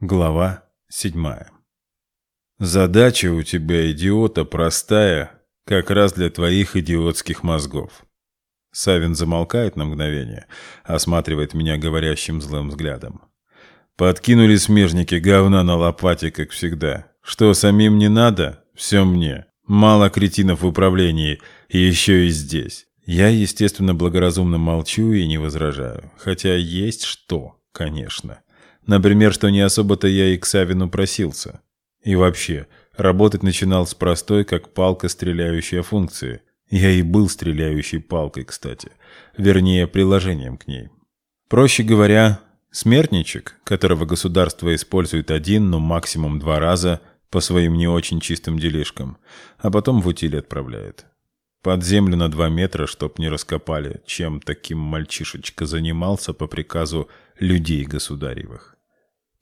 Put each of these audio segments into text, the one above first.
Глава седьмая. Задача у тебя, идиота, простая, как раз для твоих идиотских мозгов. Савин замолкает на мгновение, осматривает меня говорящим злым взглядом. Подкинули смежники говна на лопате, как всегда. Что самим не надо, все мне. Мало кретинов в управлении, и еще и здесь. Я, естественно, благоразумно молчу и не возражаю. Хотя есть что, конечно. Например, что не особо-то я и к Савину просился. И вообще, работать начинал с простой, как палка, стреляющая функции. Я и был стреляющей палкой, кстати. Вернее, приложением к ней. Проще говоря, смертничек, которого государство использует один, но максимум два раза по своим не очень чистым делишкам, а потом в утиль отправляет. Под землю на два метра, чтоб не раскопали, чем таким мальчишечка занимался по приказу людей государевых.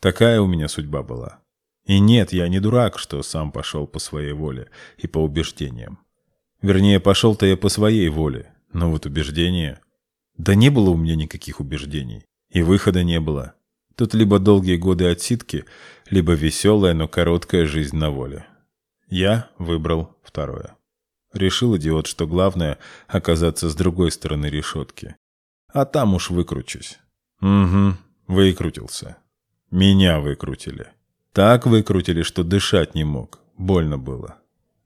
Такая у меня судьба была. И нет, я не дурак, что сам пошел по своей воле и по убеждениям. Вернее, пошел-то я по своей воле, но вот убеждения... Да не было у меня никаких убеждений. И выхода не было. Тут либо долгие годы отсидки, либо веселая, но короткая жизнь на воле. Я выбрал второе. Решил идиот, что главное — оказаться с другой стороны решетки. А там уж выкручусь. Угу, выкрутился. Меня выкрутили. Так выкрутили, что дышать не мог. Больно было.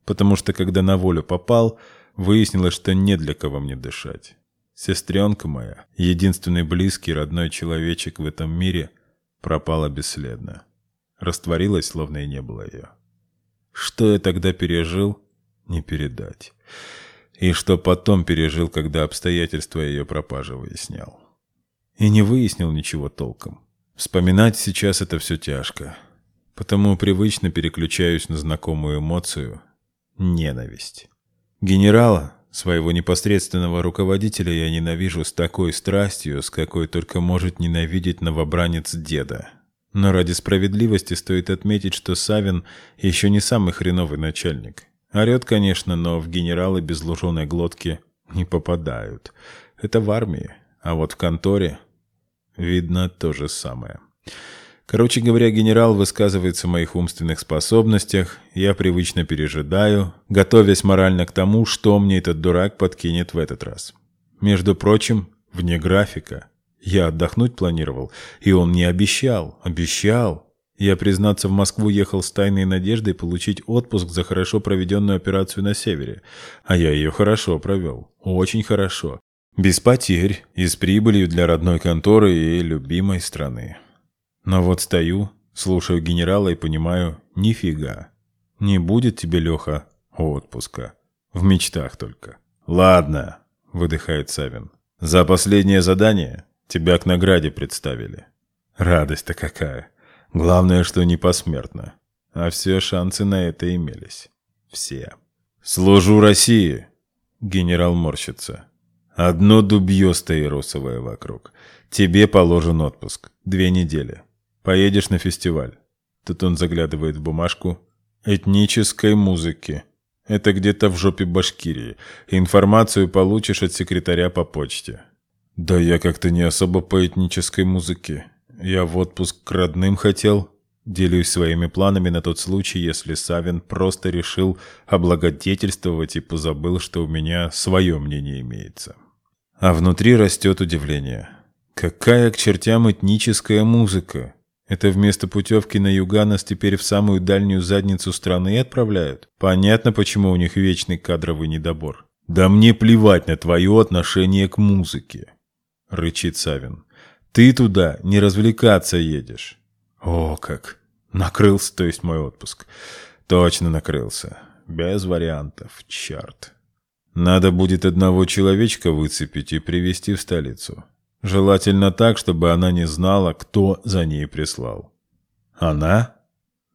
Потому что, когда на волю попал, выяснилось, что не для кого мне дышать. Сестренка моя, единственный близкий родной человечек в этом мире, пропала бесследно. Растворилась, словно и не было ее. Что я тогда пережил, не передать. И что потом пережил, когда обстоятельства ее пропажи выяснял. И не выяснил ничего толком. Вспоминать сейчас это все тяжко, потому привычно переключаюсь на знакомую эмоцию — ненависть. Генерала, своего непосредственного руководителя, я ненавижу с такой страстью, с какой только может ненавидеть новобранец деда. Но ради справедливости стоит отметить, что Савин еще не самый хреновый начальник. Орет, конечно, но в генералы без луженой глотки не попадают. Это в армии, а вот в конторе Видно то же самое. Короче говоря, генерал высказывается в моих умственных способностях, я привычно пережидаю, готовясь морально к тому, что мне этот дурак подкинет в этот раз. Между прочим, вне графика. Я отдохнуть планировал, и он не обещал, обещал. Я, признаться, в Москву ехал с тайной надеждой получить отпуск за хорошо проведенную операцию на севере. А я ее хорошо провел. Очень хорошо. Без потерь и с прибылью для родной конторы и любимой страны. Но вот стою, слушаю генерала и понимаю, нифига. Не будет тебе, Леха, отпуска. В мечтах только. Ладно, выдыхает Савин. За последнее задание тебя к награде представили. Радость-то какая. Главное, что не посмертно. А все шансы на это имелись. Все. «Служу России!» Генерал морщится. Одно дубье стаиросовое вокруг. Тебе положен отпуск. Две недели. Поедешь на фестиваль. Тут он заглядывает в бумажку. Этнической музыки. Это где-то в жопе Башкирии. Информацию получишь от секретаря по почте. Да я как-то не особо по этнической музыке. Я в отпуск к родным хотел. Делюсь своими планами на тот случай, если Савин просто решил облагодетельствовать и позабыл, что у меня свое мнение имеется. А внутри растет удивление. Какая к чертям этническая музыка? Это вместо путевки на юга нас теперь в самую дальнюю задницу страны отправляют? Понятно, почему у них вечный кадровый недобор. «Да мне плевать на твое отношение к музыке», — рычит Савин. «Ты туда не развлекаться едешь». «О, как! Накрылся, то есть мой отпуск. Точно накрылся. Без вариантов, черт». Надо будет одного человечка выцепить и привести в столицу. Желательно так, чтобы она не знала, кто за ней прислал. Она?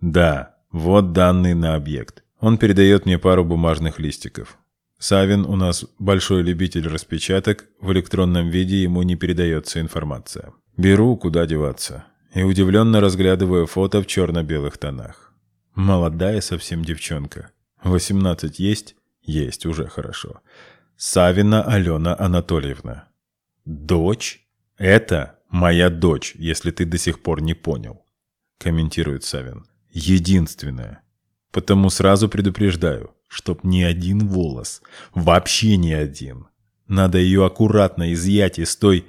Да, вот данный на объект. Он передает мне пару бумажных листиков. Савин у нас большой любитель распечаток, в электронном виде ему не передается информация. Беру, куда деваться, и удивленно разглядываю фото в черно-белых тонах. Молодая совсем девчонка. 18 есть, есть, уже хорошо. Савина Алена Анатольевна. Дочь? Это моя дочь, если ты до сих пор не понял. комментирует Савин. Единственное. Потому сразу предупреждаю, чтоб ни один волос, вообще ни один. Надо ее аккуратно изъять из той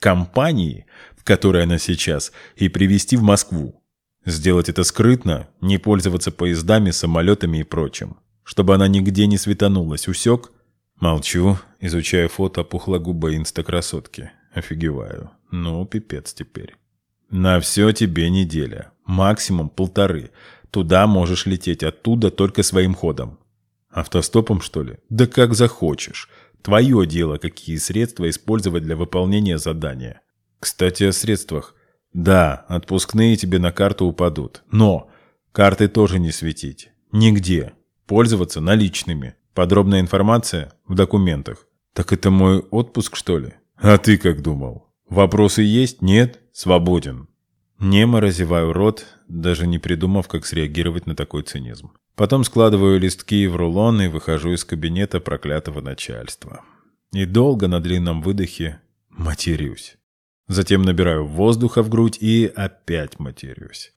компании, в которой она сейчас, и привезти в Москву. Сделать это скрытно, не пользоваться поездами, самолетами и прочим. Чтобы она нигде не светанулась, усек? Молчу, изучая фото пухлогубой инстакрасотки. Офигеваю. Ну, пипец теперь. На все тебе неделя. Максимум полторы. Туда можешь лететь, оттуда только своим ходом. Автостопом, что ли? Да как захочешь. Твое дело, какие средства использовать для выполнения задания. Кстати, о средствах. Да, отпускные тебе на карту упадут. Но карты тоже не светить. Нигде. Пользоваться наличными. Подробная информация в документах. Так это мой отпуск, что ли? А ты как думал? Вопросы есть? Нет? Свободен. Немо разеваю рот, даже не придумав, как среагировать на такой цинизм. Потом складываю листки в рулон и выхожу из кабинета проклятого начальства. И долго на длинном выдохе матерюсь. Затем набираю воздуха в грудь и опять матерюсь.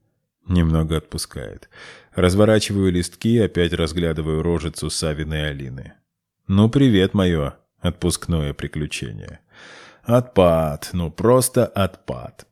Немного отпускает. Разворачиваю листки, опять разглядываю рожицу Савиной Алины. «Ну, привет, мое отпускное приключение». Отпад, ну просто отпад.